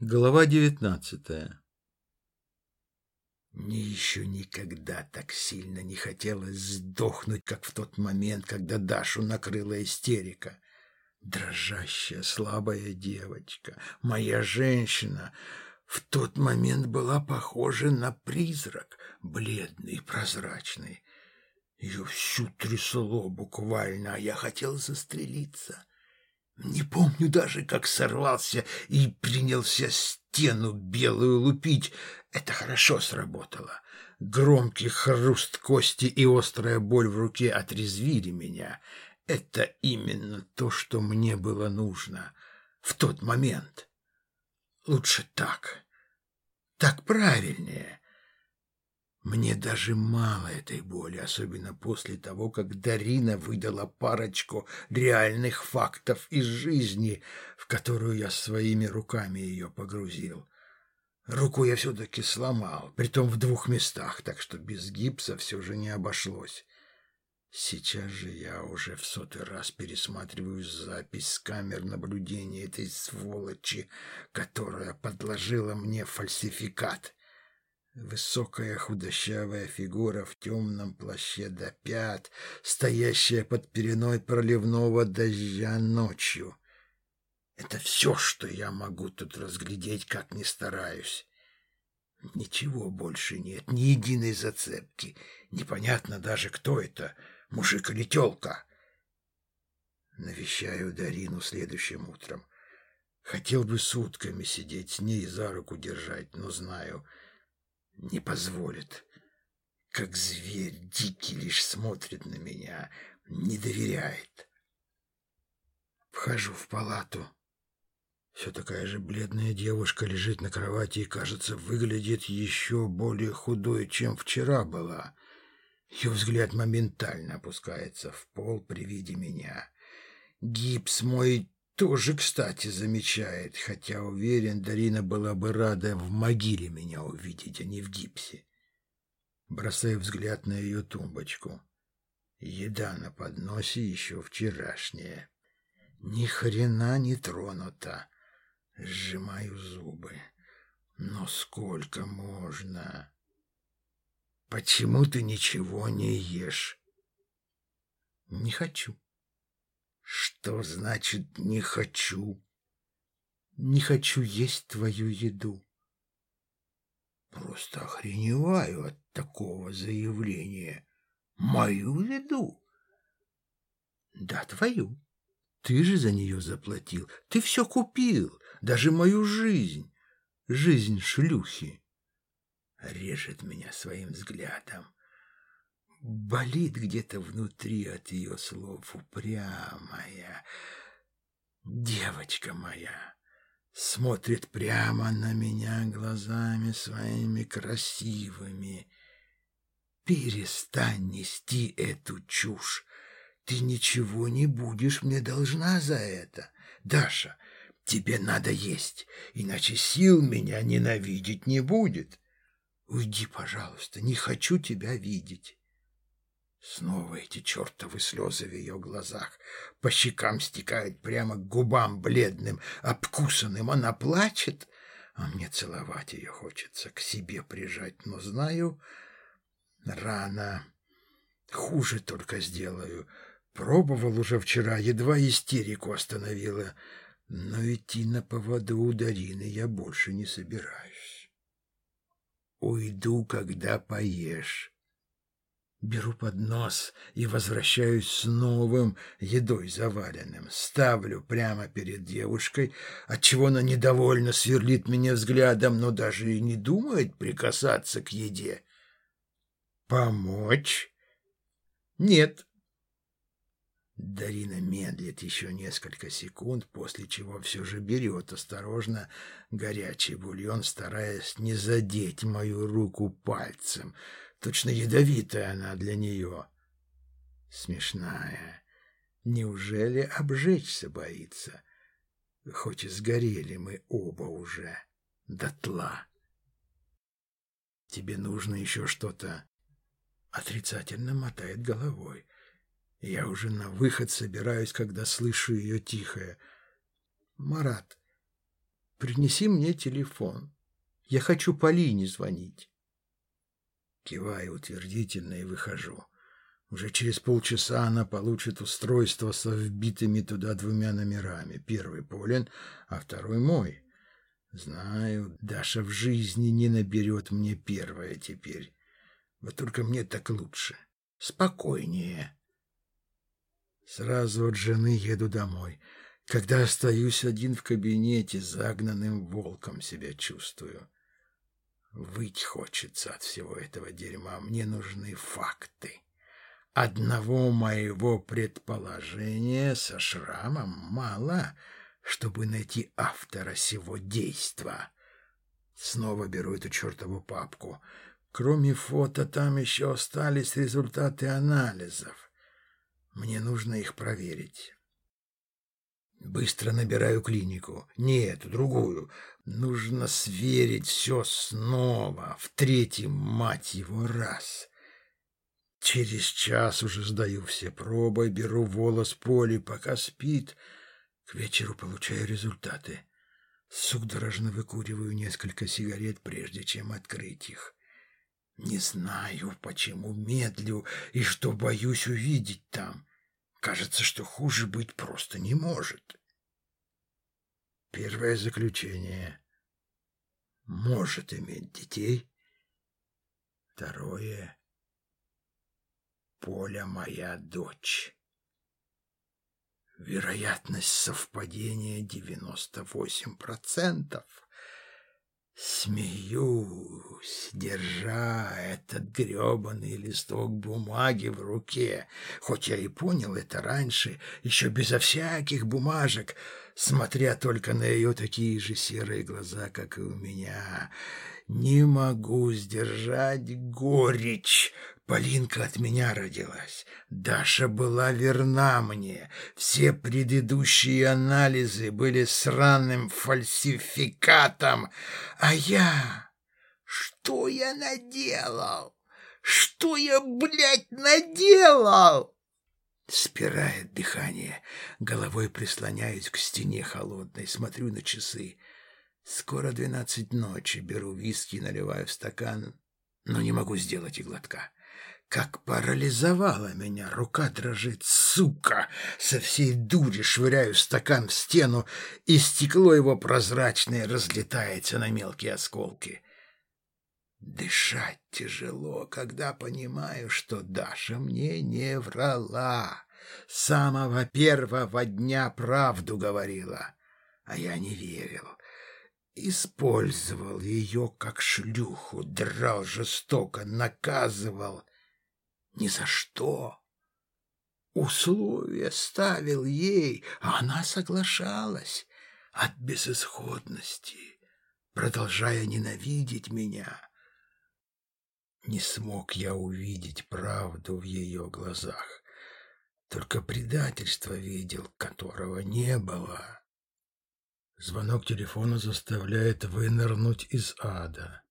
Глава девятнадцатая Мне еще никогда так сильно не хотелось сдохнуть, как в тот момент, когда Дашу накрыла истерика. Дрожащая, слабая девочка, моя женщина, в тот момент была похожа на призрак, бледный, прозрачный. Ее всю трясло буквально, а я хотел застрелиться. Не помню даже, как сорвался и принялся стену белую лупить. Это хорошо сработало. Громкий хруст кости и острая боль в руке отрезвили меня. Это именно то, что мне было нужно в тот момент. Лучше так. Так правильнее. Мне даже мало этой боли, особенно после того, как Дарина выдала парочку реальных фактов из жизни, в которую я своими руками ее погрузил. Руку я все-таки сломал, притом в двух местах, так что без гипса все же не обошлось. Сейчас же я уже в сотый раз пересматриваю запись с камер наблюдения этой сволочи, которая подложила мне фальсификат. Высокая худощавая фигура в темном плаще до пят, стоящая под переной проливного дождя ночью. Это все, что я могу тут разглядеть, как ни стараюсь. Ничего больше нет, ни единой зацепки. Непонятно даже, кто это, мужик или телка. Навещаю Дарину следующим утром. Хотел бы сутками сидеть с ней за руку держать, но знаю — не позволит. Как зверь дикий лишь смотрит на меня, не доверяет. Вхожу в палату. Все такая же бледная девушка лежит на кровати и, кажется, выглядит еще более худой, чем вчера была. Ее взгляд моментально опускается в пол при виде меня. Гипс мой тоже, кстати, замечает, хотя, уверен, Дарина была бы рада в могиле меня увидеть, а не в гипсе. Бросаю взгляд на ее тумбочку. Еда на подносе еще вчерашняя. Ни хрена не тронута. Сжимаю зубы. Но сколько можно? Почему ты ничего не ешь? Не хочу. Что значит «не хочу»? Не хочу есть твою еду. Просто охреневаю от такого заявления. Мою еду? Да, твою. Ты же за нее заплатил. Ты все купил, даже мою жизнь. Жизнь шлюхи. Режет меня своим взглядом. Болит где-то внутри от ее слов упрямая. Девочка моя смотрит прямо на меня глазами своими красивыми. Перестань нести эту чушь. Ты ничего не будешь мне должна за это. Даша, тебе надо есть, иначе сил меня ненавидеть не будет. Уйди, пожалуйста, не хочу тебя видеть. Снова эти чертовы слезы в ее глазах. По щекам стекают прямо к губам бледным, обкусанным. Она плачет, а мне целовать ее хочется, к себе прижать. Но знаю, рано. Хуже только сделаю. Пробовал уже вчера, едва истерику остановила. Но идти на поводу у Дарины я больше не собираюсь. Уйду, когда поешь. Беру поднос и возвращаюсь с новым едой заваленным. Ставлю прямо перед девушкой, отчего она недовольно сверлит меня взглядом, но даже и не думает прикасаться к еде. «Помочь?» «Нет». Дарина медлит еще несколько секунд, после чего все же берет осторожно горячий бульон, стараясь не задеть мою руку пальцем — Точно ядовитая она для нее. Смешная. Неужели обжечься боится? Хоть и сгорели мы оба уже дотла. Тебе нужно еще что-то. Отрицательно мотает головой. Я уже на выход собираюсь, когда слышу ее тихое. Марат, принеси мне телефон. Я хочу Полине звонить. Киваю утвердительно и выхожу. Уже через полчаса она получит устройство со вбитыми туда двумя номерами. Первый Полин, а второй мой. Знаю, Даша в жизни не наберет мне первое теперь. Вот только мне так лучше. Спокойнее. Сразу от жены еду домой. Когда остаюсь один в кабинете, загнанным волком себя чувствую. Выть хочется от всего этого дерьма. Мне нужны факты. Одного моего предположения со шрамом мало, чтобы найти автора сего действа. Снова беру эту чертову папку. Кроме фото, там еще остались результаты анализов. Мне нужно их проверить. Быстро набираю клинику. Нет, другую. Нужно сверить все снова, в третий, мать его, раз. Через час уже сдаю все пробы, беру волос Поли, пока спит. К вечеру получаю результаты. Судорожно выкуриваю несколько сигарет, прежде чем открыть их. Не знаю, почему медлю и что боюсь увидеть там. Кажется, что хуже быть просто не может. Первое заключение. Может иметь детей. Второе. Поля моя дочь. Вероятность совпадения девяносто восемь процентов. Смеюсь, держа этот гребаный листок бумаги в руке, хоть я и понял это раньше, еще безо всяких бумажек, смотря только на ее такие же серые глаза, как и у меня. Не могу сдержать горечь, Полинка от меня родилась. Даша была верна мне. Все предыдущие анализы были сраным фальсификатом. А я... Что я наделал? Что я, блядь, наделал? Спирает дыхание. Головой прислоняюсь к стене холодной. Смотрю на часы. Скоро двенадцать ночи. Беру виски, наливаю в стакан, но не могу сделать и глотка. Как парализовала меня, рука дрожит, сука! Со всей дури швыряю стакан в стену, и стекло его прозрачное разлетается на мелкие осколки. Дышать тяжело, когда понимаю, что Даша мне не врала. С самого первого дня правду говорила, а я не верил. Использовал ее как шлюху, драл жестоко, наказывал — ни за что. Условия ставил ей, а она соглашалась от безысходности, продолжая ненавидеть меня. Не смог я увидеть правду в ее глазах, только предательство видел, которого не было. Звонок телефона заставляет вынырнуть из ада.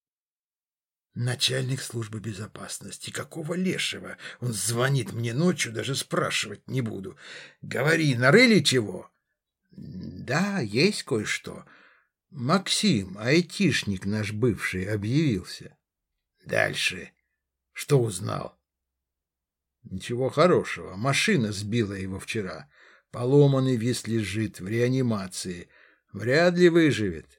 Начальник службы безопасности. Какого лешего? Он звонит мне ночью, даже спрашивать не буду. Говори, нарыли чего? Да, есть кое-что. Максим, айтишник наш бывший, объявился. Дальше. Что узнал? Ничего хорошего. Машина сбила его вчера. Поломанный весь лежит в реанимации. Вряд ли выживет.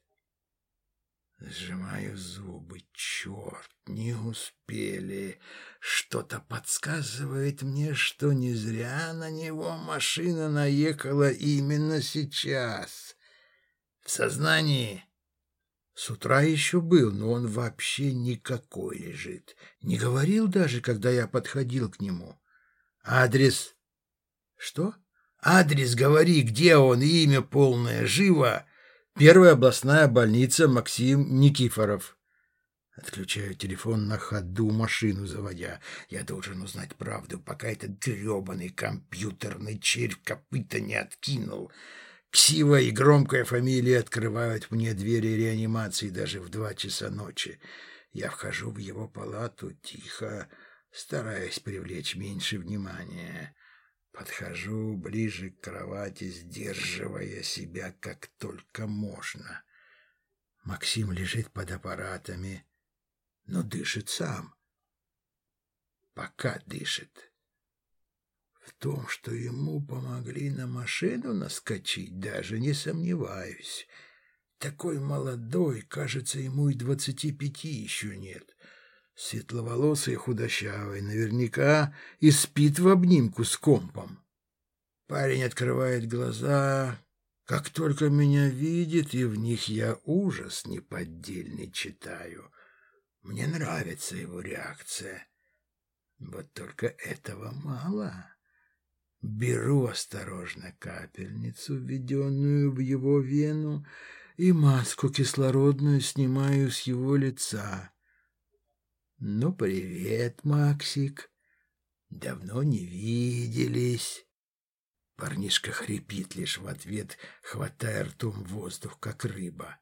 Сжимаю зубы. Черт, не успели. Что-то подсказывает мне, что не зря на него машина наехала именно сейчас. В сознании. С утра еще был, но он вообще никакой лежит. Не говорил даже, когда я подходил к нему. Адрес... Что? Адрес говори, где он, имя полное, живо. Первая областная больница Максим Никифоров. Отключаю телефон на ходу, машину заводя. Я должен узнать правду, пока этот гребаный компьютерный червь копыта не откинул. Ксива и громкая фамилия открывают мне двери реанимации даже в два часа ночи. Я вхожу в его палату тихо, стараясь привлечь меньше внимания. Подхожу ближе к кровати, сдерживая себя как только можно. Максим лежит под аппаратами, но дышит сам. Пока дышит. В том, что ему помогли на машину наскочить, даже не сомневаюсь. Такой молодой, кажется, ему и двадцати пяти еще нет. Светловолосый и худощавый, наверняка и спит в обнимку с компом. Парень открывает глаза, как только меня видит, и в них я ужас неподдельный читаю. Мне нравится его реакция. Вот только этого мало. Беру осторожно капельницу, введенную в его вену, и маску кислородную снимаю с его лица. «Ну, привет, Максик. Давно не виделись». Парнишка хрипит лишь в ответ, хватая ртом воздух, как рыба.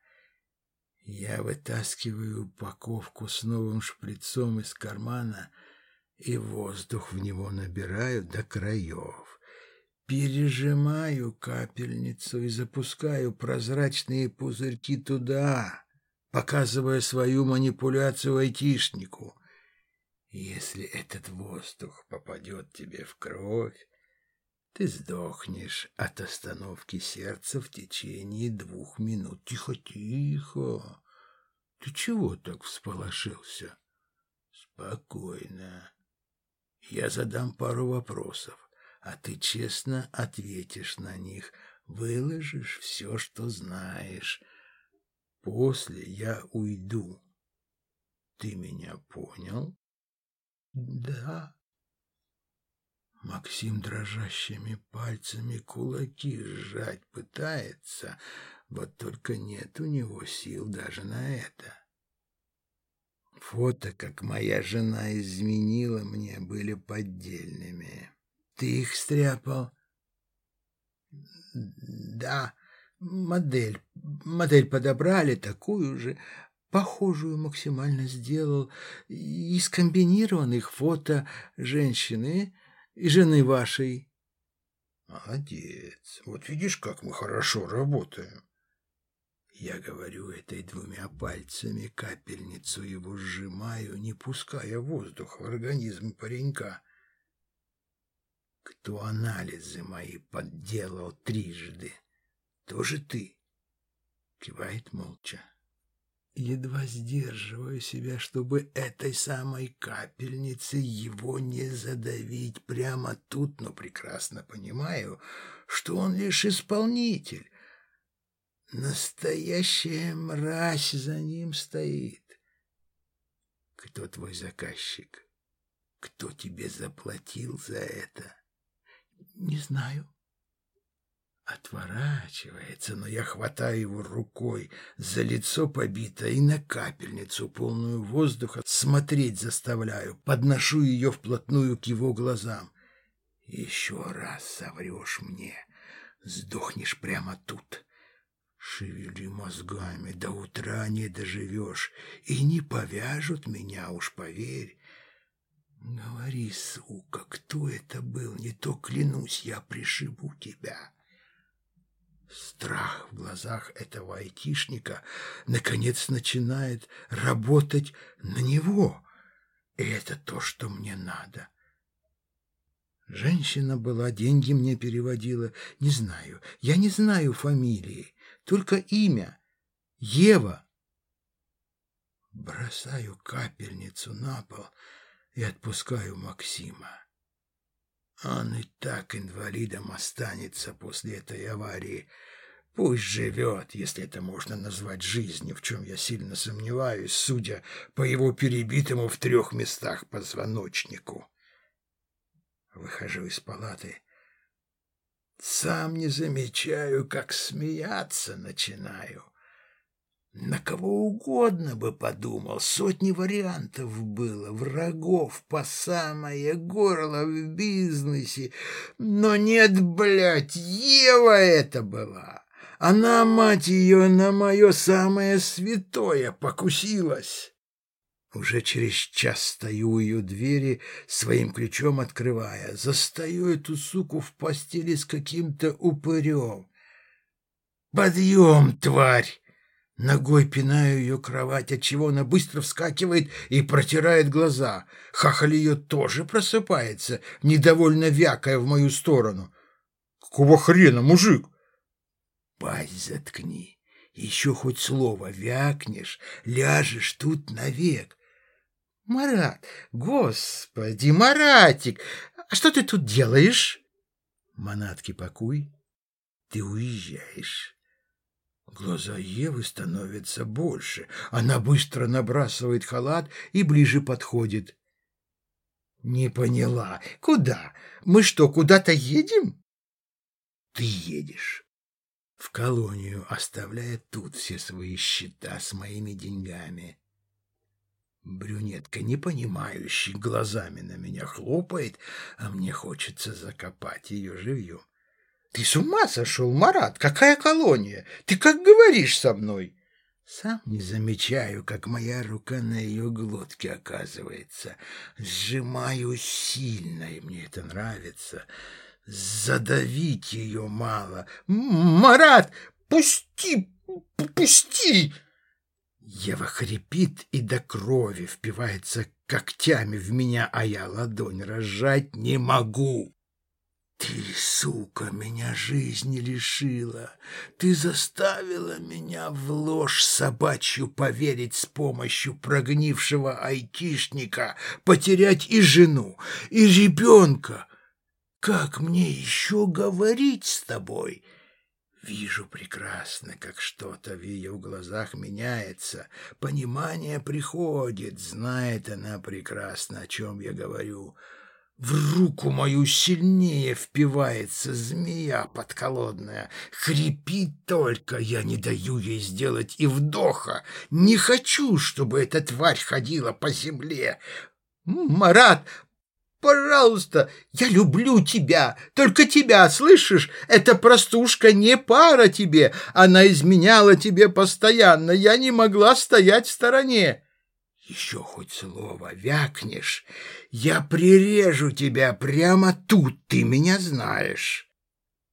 Я вытаскиваю упаковку с новым шприцом из кармана и воздух в него набираю до краев. Пережимаю капельницу и запускаю прозрачные пузырьки туда, показывая свою манипуляцию айтишнику. Если этот воздух попадет тебе в кровь, ты сдохнешь от остановки сердца в течение двух минут. Тихо, тихо. Ты чего так всполошился? Спокойно. Я задам пару вопросов, а ты честно ответишь на них, выложишь все, что знаешь. После я уйду. Ты меня понял? Да. Максим дрожащими пальцами кулаки сжать пытается, вот только нет у него сил даже на это. Фото, как моя жена изменила мне, были поддельными. Ты их стряпал? Да, модель. Модель подобрали такую же, похожую максимально сделал. Из комбинированных фото женщины и жены вашей. Молодец. Вот видишь, как мы хорошо работаем. Я говорю этой двумя пальцами, капельницу его сжимаю, не пуская воздух в организм паренька. Кто анализы мои подделал трижды? Тоже ты? Кивает молча. Едва сдерживаю себя, чтобы этой самой капельницей его не задавить прямо тут, но прекрасно понимаю, что он лишь исполнитель. Настоящая мразь за ним стоит. Кто твой заказчик? Кто тебе заплатил за это? Не знаю. Отворачивается, но я хватаю его рукой за лицо побито и на капельницу, полную воздуха, смотреть заставляю, подношу ее вплотную к его глазам. Еще раз соврешь мне, сдохнешь прямо тут. Шевели мозгами, до утра не доживешь, и не повяжут меня, уж поверь. Говори, сука, кто это был, не то, клянусь, я пришибу тебя. Страх в глазах этого айтишника наконец начинает работать на него. И это то, что мне надо. Женщина была, деньги мне переводила. Не знаю, я не знаю фамилии, только имя. Ева. Бросаю капельницу на пол и отпускаю Максима. Он и так инвалидом останется после этой аварии. Пусть живет, если это можно назвать жизнью, в чем я сильно сомневаюсь, судя по его перебитому в трех местах позвоночнику. Выхожу из палаты. Сам не замечаю, как смеяться начинаю. На кого угодно бы подумал, сотни вариантов было, врагов по самое горло в бизнесе. Но нет, блядь, Ева это была. Она, мать ее, на мое самое святое покусилась. Уже через час стою у ее двери, своим ключом открывая. Застаю эту суку в постели с каким-то упырем. «Подъем, тварь!» Ногой пинаю ее кровать, отчего она быстро вскакивает и протирает глаза. Хахаль ее тоже просыпается, недовольно вякая в мою сторону. «Какого хрена, мужик?» «Пасть заткни. Еще хоть слово вякнешь, ляжешь тут навек». «Марат, господи, Маратик, а что ты тут делаешь?» «Манатки покуй, ты уезжаешь». Глаза Евы становятся больше. Она быстро набрасывает халат и ближе подходит. «Не поняла. Куда? Мы что, куда-то едем?» «Ты едешь. В колонию, оставляя тут все свои счета с моими деньгами». Брюнетка, непонимающий, глазами на меня хлопает, а мне хочется закопать ее живьем. Ты с ума сошел, Марат? Какая колония? Ты как говоришь со мной? Сам не замечаю, как моя рука на ее глотке оказывается. Сжимаю сильно, и мне это нравится. Задавить ее мало. Марат, пусти, пусти! Ева хрипит и до крови впивается когтями в меня, а я ладонь разжать не могу. Ты, сука, меня жизни лишила. Ты заставила меня в ложь собачью поверить с помощью прогнившего айтишника, потерять и жену, и ребенка. Как мне еще говорить с тобой? Вижу прекрасно, как что-то в ее глазах меняется. Понимание приходит, знает она прекрасно, о чем я говорю. В руку мою сильнее впивается змея подколодная. Хрипит только, я не даю ей сделать и вдоха. Не хочу, чтобы эта тварь ходила по земле. Марат, пожалуйста, я люблю тебя, только тебя, слышишь? Эта простушка не пара тебе, она изменяла тебе постоянно, я не могла стоять в стороне. Еще хоть слово вякнешь, я прирежу тебя прямо тут, ты меня знаешь.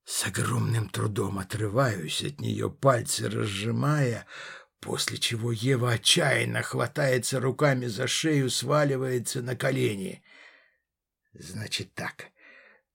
С огромным трудом отрываюсь от нее, пальцы разжимая, после чего Ева отчаянно хватается руками за шею, сваливается на колени. Значит так,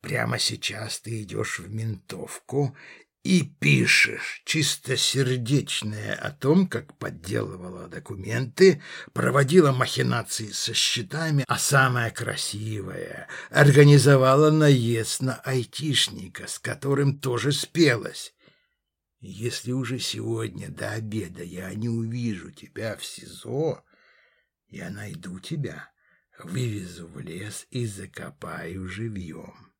прямо сейчас ты идешь в ментовку и пишешь чистосердечное о том, как подделывала документы, проводила махинации со счетами, а самое красивое — организовала наезд на айтишника, с которым тоже спелась. Если уже сегодня до обеда я не увижу тебя в СИЗО, я найду тебя, вывезу в лес и закопаю живьем.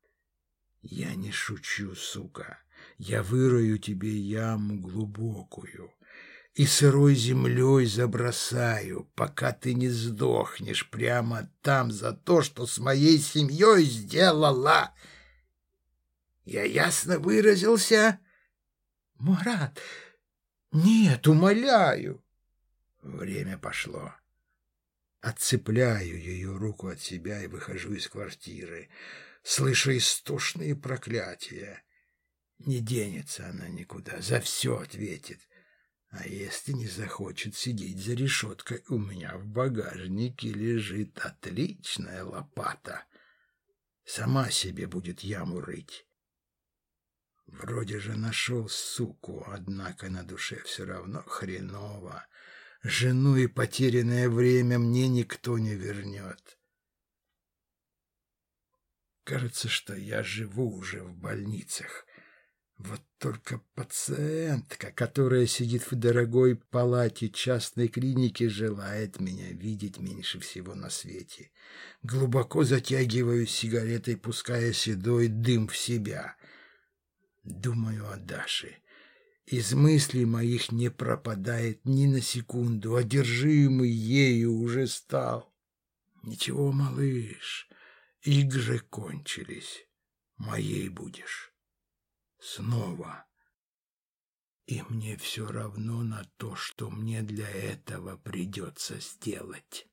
Я не шучу, сука. Я вырою тебе яму глубокую и сырой землей забросаю, пока ты не сдохнешь прямо там за то, что с моей семьей сделала. Я ясно выразился? Мурат, нет, умоляю. Время пошло. Отцепляю ее руку от себя и выхожу из квартиры, слыша истошные проклятия. Не денется она никуда, за все ответит. А если не захочет сидеть за решеткой, у меня в багажнике лежит отличная лопата. Сама себе будет яму рыть. Вроде же нашел суку, однако на душе все равно хреново. Жену и потерянное время мне никто не вернет. Кажется, что я живу уже в больницах. Вот только пациентка, которая сидит в дорогой палате частной клиники, желает меня видеть меньше всего на свете. Глубоко затягиваю сигаретой, пуская седой дым в себя. Думаю о Даше. Из мыслей моих не пропадает ни на секунду, одержимый ею уже стал. Ничего, малыш, игры кончились, моей будешь снова. И мне все равно на то, что мне для этого придется сделать.